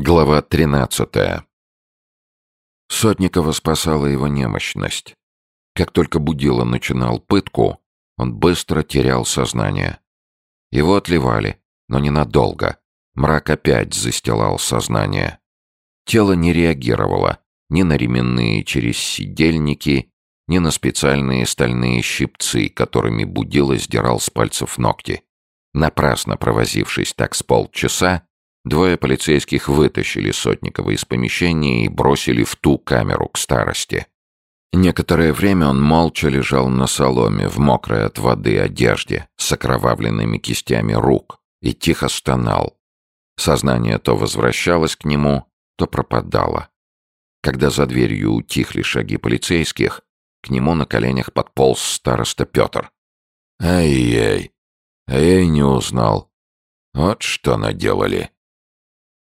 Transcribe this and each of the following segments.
Глава 13. Сотникова спасала его немощность. Как только Будила начинал пытку, он быстро терял сознание. Его отливали, но ненадолго. Мрак опять застилал сознание. Тело не реагировало ни на ременные через сидельники, ни на специальные стальные щипцы, которыми Будила сдирал с пальцев ногти. Напрасно провозившись так с полчаса, Двое полицейских вытащили Сотникова из помещения и бросили в ту камеру к старости. Некоторое время он молча лежал на соломе в мокрой от воды одежде с окровавленными кистями рук и тихо стонал. Сознание то возвращалось к нему, то пропадало. Когда за дверью утихли шаги полицейских, к нему на коленях подполз староста Петр. «Ай-яй, а я и не узнал. Вот что наделали».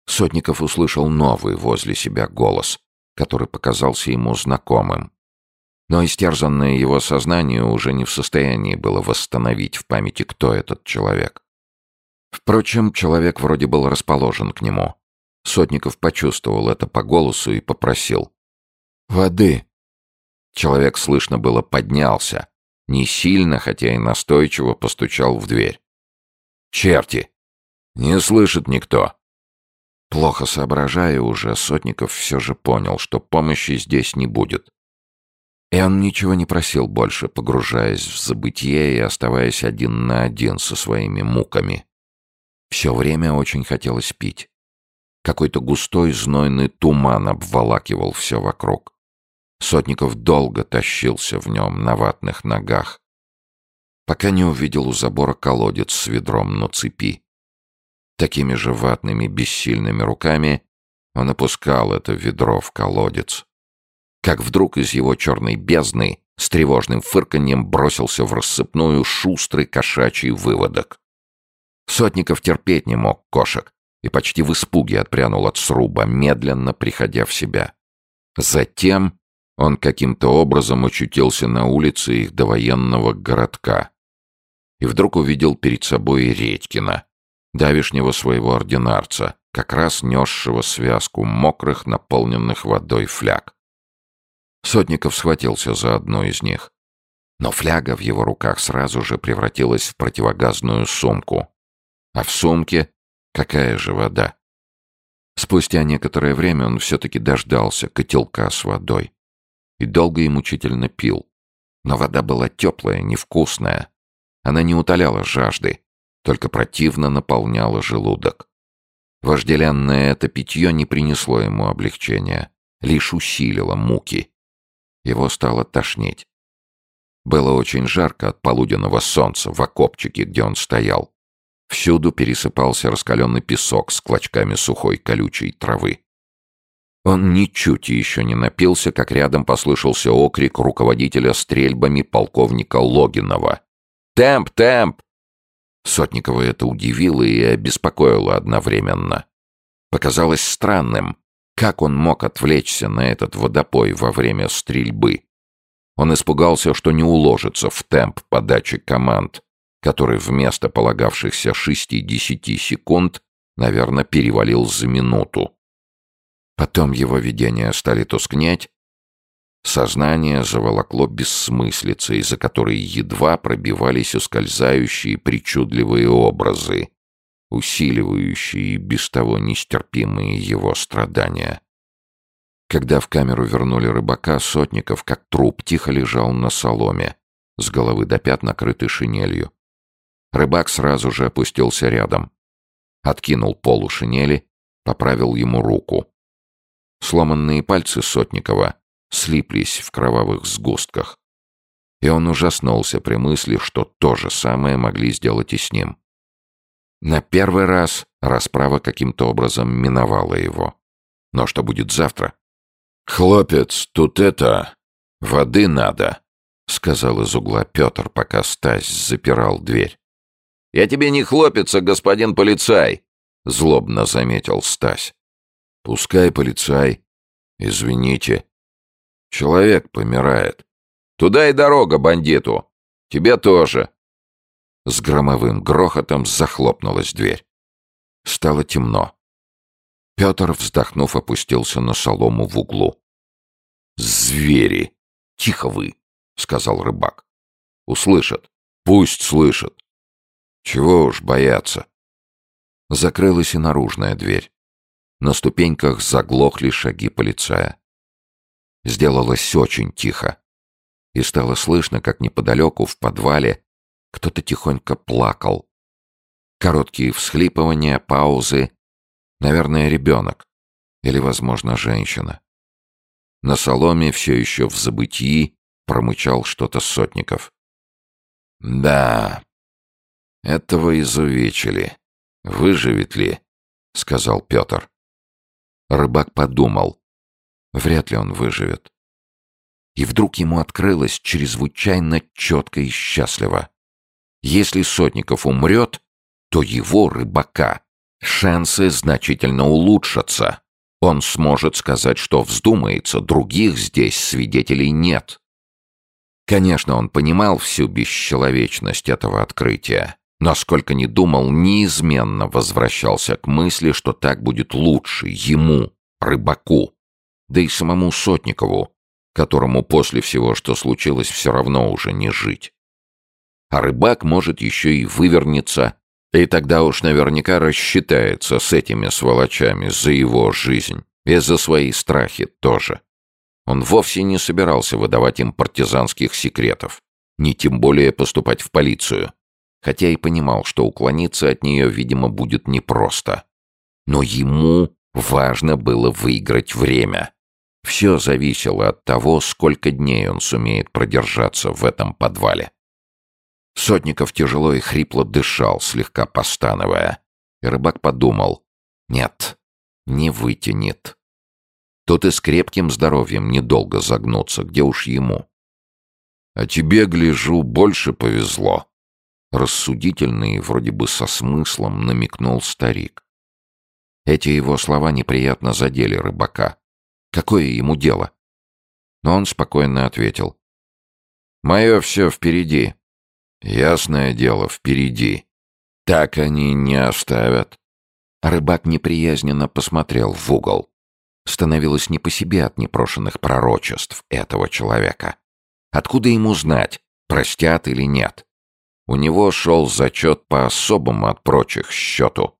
Сотников услышал новый возле себя голос, который показался ему знакомым. Но истерзанное его сознание уже не в состоянии было восстановить в памяти, кто этот человек. Впрочем, человек вроде был расположен к нему. Сотников почувствовал это по голосу и попросил. «Воды!» Человек, слышно было, поднялся. Не сильно, хотя и настойчиво постучал в дверь. «Черти! Не слышит никто!» Плохо соображая уже, Сотников все же понял, что помощи здесь не будет. И он ничего не просил больше, погружаясь в забытье и оставаясь один на один со своими муками. Все время очень хотелось пить. Какой-то густой знойный туман обволакивал все вокруг. Сотников долго тащился в нем на ватных ногах, пока не увидел у забора колодец с ведром на цепи. Такими же ватными бессильными руками он опускал это ведро в колодец. Как вдруг из его черной бездны с тревожным фырканьем бросился в рассыпную шустрый кошачий выводок. Сотников терпеть не мог кошек и почти в испуге отпрянул от сруба, медленно приходя в себя. Затем он каким-то образом очутился на улице их довоенного городка и вдруг увидел перед собой Редькина, давишнего своего ординарца, как раз несшего связку мокрых, наполненных водой фляг. Сотников схватился за одну из них. Но фляга в его руках сразу же превратилась в противогазную сумку. А в сумке какая же вода? Спустя некоторое время он все-таки дождался котелка с водой. И долго и мучительно пил. Но вода была теплая, невкусная. Она не утоляла жажды, только противно наполняло желудок. Вожделенное это питье не принесло ему облегчения, лишь усилило муки. Его стало тошнить. Было очень жарко от полуденного солнца в окопчике, где он стоял. Всюду пересыпался раскаленный песок с клочками сухой колючей травы. Он ничуть еще не напился, как рядом послышался окрик руководителя стрельбами полковника Логинова. «Темп, темп! Сотникова это удивило и обеспокоило одновременно. Показалось странным, как он мог отвлечься на этот водопой во время стрельбы. Он испугался, что не уложится в темп подачи команд, который вместо полагавшихся шести-десяти секунд, наверное, перевалил за минуту. Потом его видения стали тускнеть, Сознание заволокло бессмыслицей, за которой едва пробивались ускользающие причудливые образы, усиливающие без того нестерпимые его страдания. Когда в камеру вернули рыбака, Сотников, как труп, тихо лежал на соломе, с головы до пят накрытый шинелью. Рыбак сразу же опустился рядом. Откинул полу шинели, поправил ему руку. Сломанные пальцы Сотникова слиплись в кровавых сгустках. И он ужаснулся при мысли, что то же самое могли сделать и с ним. На первый раз расправа каким-то образом миновала его. Но что будет завтра? «Хлопец, тут это... воды надо», — сказал из угла Петр, пока Стась запирал дверь. «Я тебе не хлопец, а господин полицай», — злобно заметил Стась. «Пускай полицай. Извините», Человек помирает. Туда и дорога бандиту. Тебе тоже. С громовым грохотом захлопнулась дверь. Стало темно. Петр, вздохнув, опустился на солому в углу. «Звери! Тихо вы!» — сказал рыбак. «Услышат. Пусть слышат. Чего уж бояться». Закрылась и наружная дверь. На ступеньках заглохли шаги полицая. Сделалось очень тихо. И стало слышно, как неподалеку, в подвале, кто-то тихонько плакал. Короткие всхлипывания, паузы. Наверное, ребенок. Или, возможно, женщина. На соломе все еще в забытии промычал что-то сотников. «Да, этого изувечили. Выживет ли?» — сказал Петр. Рыбак подумал. Вряд ли он выживет. И вдруг ему открылось чрезвычайно четко и счастливо. Если Сотников умрет, то его, рыбака, шансы значительно улучшатся. Он сможет сказать, что вздумается, других здесь свидетелей нет. Конечно, он понимал всю бесчеловечность этого открытия, но сколько ни думал, неизменно возвращался к мысли, что так будет лучше ему, рыбаку, да и самому Сотникову, которому после всего, что случилось, все равно уже не жить. А рыбак может еще и вывернется и тогда уж наверняка рассчитается с этими сволочами за его жизнь и за свои страхи тоже. Он вовсе не собирался выдавать им партизанских секретов, ни тем более поступать в полицию, хотя и понимал, что уклониться от нее, видимо, будет непросто. Но ему важно было выиграть время. Все зависело от того, сколько дней он сумеет продержаться в этом подвале. Сотников тяжело и хрипло дышал, слегка постановая. И рыбак подумал. Нет, не вытянет. Тут и с крепким здоровьем недолго загнуться, где уж ему. А тебе, гляжу, больше повезло. Рассудительный, вроде бы со смыслом, намекнул старик. Эти его слова неприятно задели рыбака. Какое ему дело? Но он спокойно ответил. «Мое все впереди. Ясное дело, впереди. Так они не оставят. Рыбак неприязненно посмотрел в угол. Становилось не по себе от непрошенных пророчеств этого человека. Откуда ему знать, простят или нет? У него шел зачет по особому от прочих счету,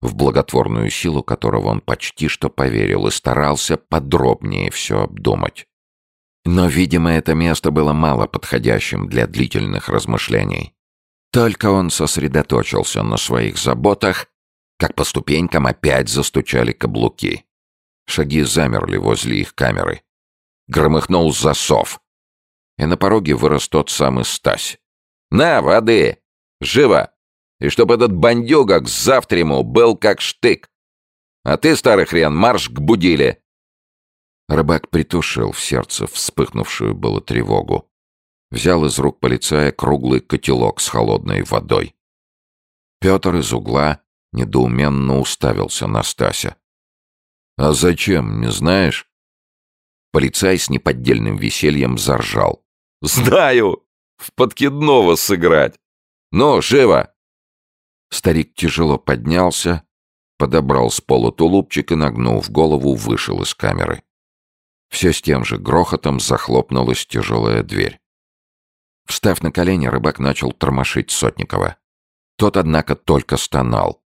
в благотворную силу которого он почти что поверил и старался подробнее все обдумать. Но, видимо, это место было мало подходящим для длительных размышлений. Только он сосредоточился на своих заботах, как по ступенькам опять застучали каблуки. Шаги замерли возле их камеры. Громыхнул засов. И на пороге вырос тот самый Стась. «На, воды! Живо! И чтоб этот бандюга к завтраму был как штык! А ты, старый хрен, марш к будиле! Рыбак притушил в сердце вспыхнувшую было тревогу. Взял из рук полицая круглый котелок с холодной водой. Петр из угла недоуменно уставился на Стася. «А зачем, не знаешь?» Полицай с неподдельным весельем заржал. «Знаю! В подкидного сыграть! Ну, живо!» Старик тяжело поднялся, подобрал с пола тулупчик и, нагнув голову, вышел из камеры. Все с тем же грохотом захлопнулась тяжелая дверь. Встав на колени, рыбак начал тормошить Сотникова. Тот, однако, только стонал.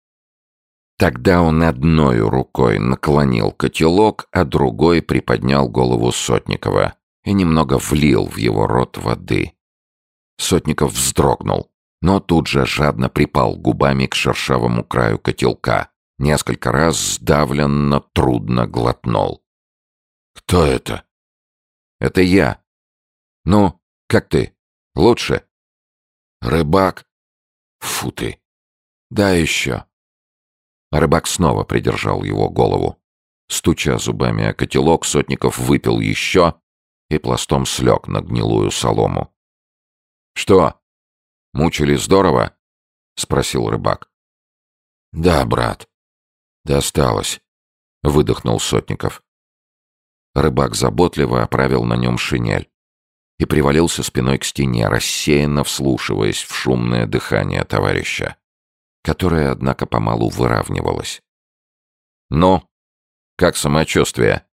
Тогда он одной рукой наклонил котелок, а другой приподнял голову Сотникова и немного влил в его рот воды. Сотников вздрогнул, но тут же жадно припал губами к шершавому краю котелка, несколько раз сдавленно, трудно глотнул. «Кто это?» «Это я. Ну, как ты? Лучше?» «Рыбак?» «Фу ты! Да еще!» Рыбак снова придержал его голову. Стуча зубами о котелок, Сотников выпил еще и пластом слег на гнилую солому. «Что, мучили здорово?» — спросил рыбак. «Да, брат, досталось», — выдохнул Сотников. Рыбак заботливо оправил на нем шинель и привалился спиной к стене, рассеянно вслушиваясь в шумное дыхание товарища, которое, однако, помалу выравнивалось. «Ну, Как самочувствие?»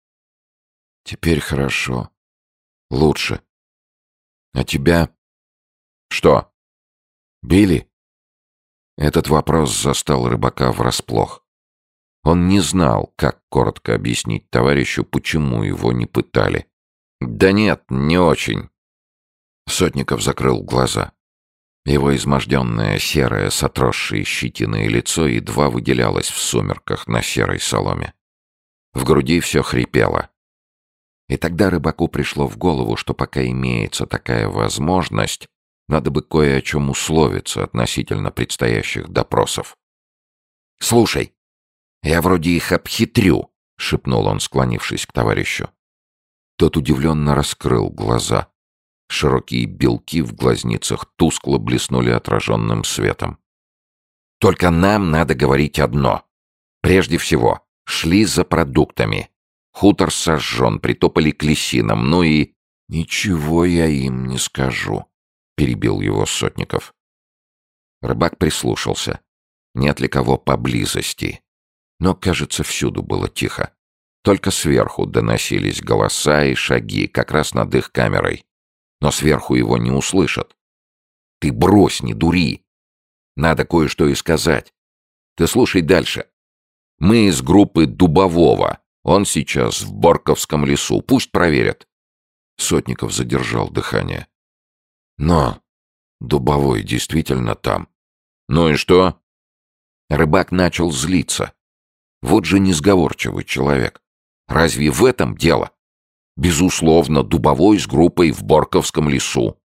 «Теперь хорошо. Лучше. А тебя?» «Что?» «Били?» Этот вопрос застал рыбака врасплох. Он не знал, как коротко объяснить товарищу, почему его не пытали. «Да нет, не очень». Сотников закрыл глаза. Его изможденное серое с отросшей щетиной лицо едва выделялось в сумерках на серой соломе. В груди все хрипело. И тогда рыбаку пришло в голову, что пока имеется такая возможность, надо бы кое о чем условиться относительно предстоящих допросов. «Слушай, я вроде их обхитрю», — шепнул он, склонившись к товарищу. Тот удивленно раскрыл глаза. Широкие белки в глазницах тускло блеснули отраженным светом. «Только нам надо говорить одно. Прежде всего, шли за продуктами. Хутор сожжен, притопали к лисинам, ну и...» «Ничего я им не скажу», — перебил его Сотников. Рыбак прислушался. Нет ли кого поблизости? Но, кажется, всюду было тихо. Только сверху доносились голоса и шаги, как раз над их камерой но сверху его не услышат. Ты брось, не дури. Надо кое-что и сказать. Ты слушай дальше. Мы из группы Дубового. Он сейчас в Борковском лесу. Пусть проверят. Сотников задержал дыхание. Но Дубовой действительно там. Ну и что? Рыбак начал злиться. Вот же несговорчивый человек. Разве в этом дело? Безусловно, Дубовой с группой в Борковском лесу.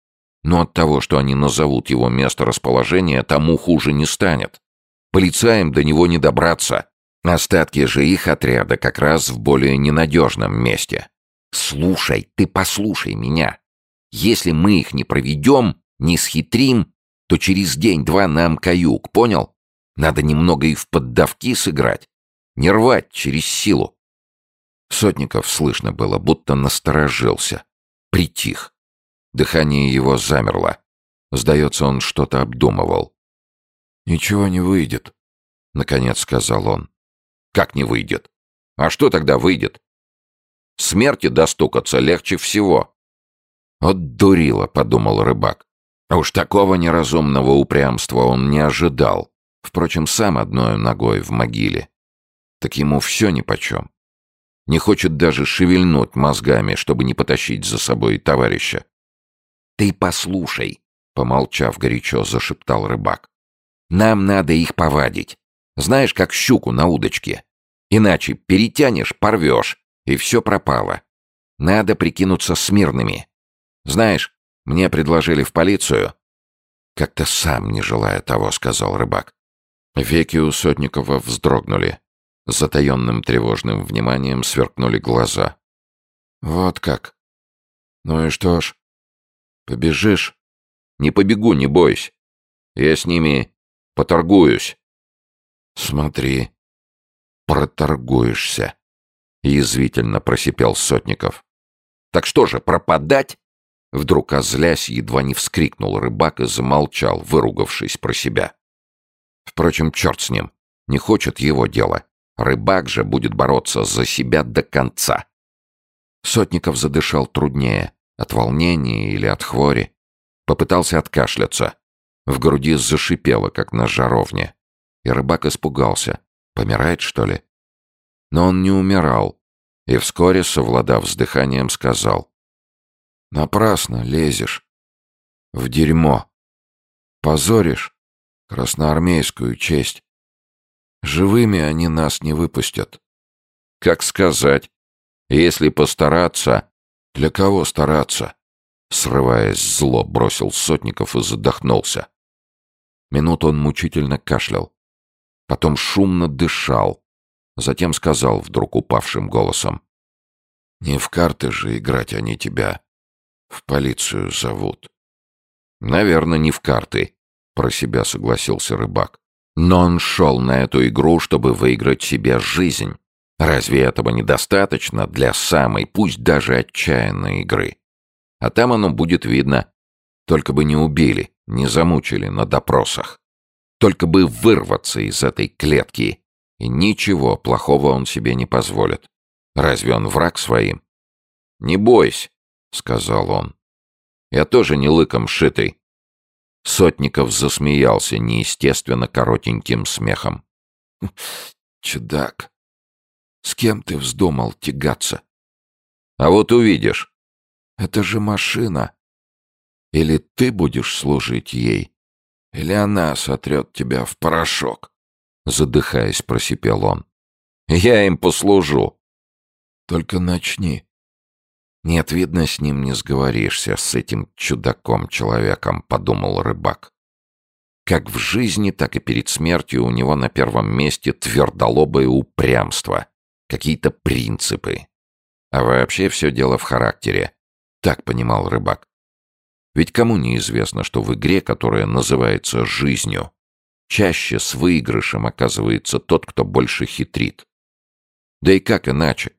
Но от того, что они назовут его место расположения, тому хуже не станет. Полицаям до него не добраться. Остатки же их отряда как раз в более ненадежном месте. Слушай, ты послушай меня. Если мы их не проведем, не схитрим, то через день-два нам каюк, понял? Надо немного и в поддавки сыграть. Не рвать через силу. Сотников слышно было, будто насторожился. Притих. Дыхание его замерло. Сдается, он что-то обдумывал. «Ничего не выйдет», — наконец сказал он. «Как не выйдет? А что тогда выйдет? Смерти достукаться легче всего». «От дурила», — подумал рыбак. А уж такого неразумного упрямства он не ожидал. Впрочем, сам одной ногой в могиле. Так ему все нипочем. Не хочет даже шевельнуть мозгами, чтобы не потащить за собой товарища. «Ты послушай», — помолчав горячо, зашептал рыбак. «Нам надо их повадить. Знаешь, как щуку на удочке. Иначе перетянешь, порвешь, и все пропало. Надо прикинуться смирными. Знаешь, мне предложили в полицию». «Как-то сам не желая того», — сказал рыбак. Веки у Сотникова вздрогнули. С затаенным тревожным вниманием сверкнули глаза. «Вот как? Ну и что ж? Побежишь?» «Не побегу, не бойся. Я с ними поторгуюсь». «Смотри, проторгуешься», — язвительно просипел Сотников. «Так что же, пропадать?» Вдруг, озлясь, едва не вскрикнул рыбак и замолчал, выругавшись про себя. Впрочем, черт с ним. Не хочет его дело. Рыбак же будет бороться за себя до конца. Сотников задышал труднее, от волнения или от хвори. Попытался откашляться. В груди зашипело, как на жаровне. И рыбак испугался. Помирает, что ли? Но он не умирал. И вскоре, совладав с дыханием, сказал. «Напрасно лезешь. В дерьмо. Позоришь красноармейскую честь. Живыми они нас не выпустят. Как сказать? Если постараться... Для кого стараться? Срываясь зло, бросил Сотников и задохнулся. Минуту он мучительно кашлял. Потом шумно дышал. Затем сказал вдруг упавшим голосом. «Не в карты же играть они тебя. В полицию зовут». «Наверное, не в карты», — про себя согласился рыбак. Но он шел на эту игру, чтобы выиграть себе жизнь. Разве этого недостаточно для самой, пусть даже отчаянной игры? А там оно будет видно. Только бы не убили, не замучили на допросах. Только бы вырваться из этой клетки И ничего плохого он себе не позволит. Разве он враг своим? «Не бойся», — сказал он. «Я тоже не лыком шитый». Сотников засмеялся неестественно коротеньким смехом. «Чудак, с кем ты вздумал тягаться?» «А вот увидишь». «Это же машина. Или ты будешь служить ей, или она сотрет тебя в порошок», задыхаясь, просипел он. «Я им послужу». «Только начни». «Нет, видно, с ним не сговоришься, с этим чудаком-человеком», — подумал рыбак. Как в жизни, так и перед смертью у него на первом месте твердолобое упрямство, какие-то принципы. А вообще все дело в характере. Так понимал рыбак. Ведь кому неизвестно, что в игре, которая называется «жизнью», чаще с выигрышем оказывается тот, кто больше хитрит. Да и как иначе?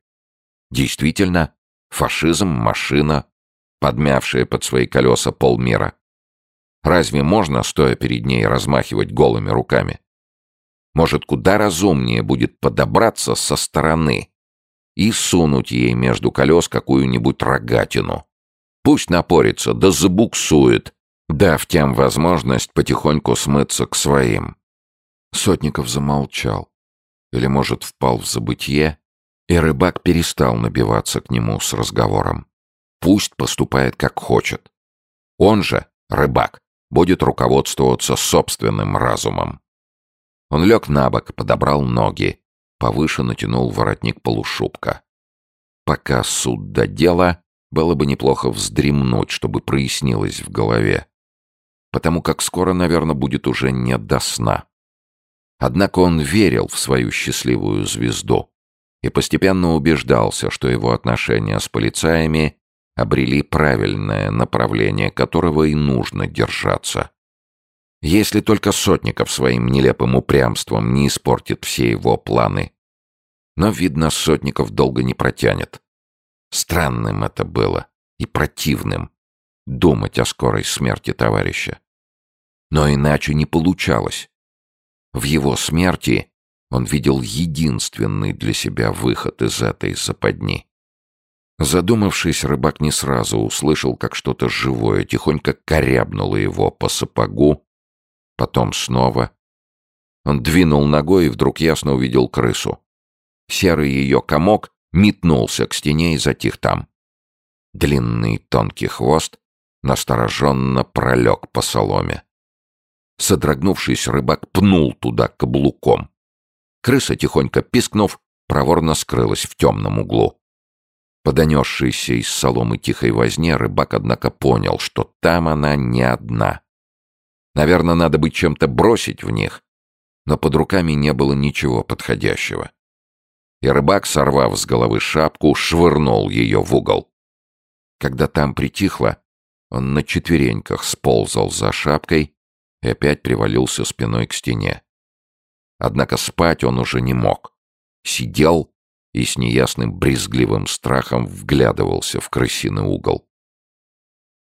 Действительно, фашизм — машина, подмявшая под свои колеса полмира. Разве можно, стоя перед ней, размахивать голыми руками? Может, куда разумнее будет подобраться со стороны и сунуть ей между колес какую-нибудь рогатину. Пусть напорится, да забуксует, дав тем возможность потихоньку смыться к своим. Сотников замолчал. Или, может, впал в забытье, и рыбак перестал набиваться к нему с разговором. Пусть поступает как хочет. Он же, рыбак, будет руководствоваться собственным разумом. Он лег на бок, подобрал ноги, повыше натянул воротник полушубка. Пока суд до дела, было бы неплохо вздремнуть, чтобы прояснилось в голове. Потому как скоро, наверное, будет уже не до сна. Однако он верил в свою счастливую звезду и постепенно убеждался, что его отношения с полицаями обрели правильное направление, которого и нужно держаться. Если только Сотников своим нелепым упрямством не испортит все его планы. Но, видно, Сотников долго не протянет. Странным это было и противным думать о скорой смерти товарища. Но иначе не получалось. В его смерти он видел единственный для себя выход из этой западни. Задумавшись, рыбак не сразу услышал, как что-то живое тихонько корябнуло его по сапогу, потом снова. Он двинул ногой и вдруг ясно увидел крысу. Серый ее комок метнулся к стене и затих там. Длинный тонкий хвост настороженно пролег по соломе. Содрогнувшись, рыбак пнул туда каблуком. Крыса, тихонько пискнув, проворно скрылась в темном углу. Подонесшийся из соломы тихой возне, рыбак, однако, понял, что там она не одна. Наверное, надо бы чем-то бросить в них, но под руками не было ничего подходящего. И рыбак, сорвав с головы шапку, швырнул ее в угол. Когда там притихло, он на четвереньках сползал за шапкой и опять привалился спиной к стене. Однако спать он уже не мог. Сидел и с неясным брезгливым страхом вглядывался в крысиный угол.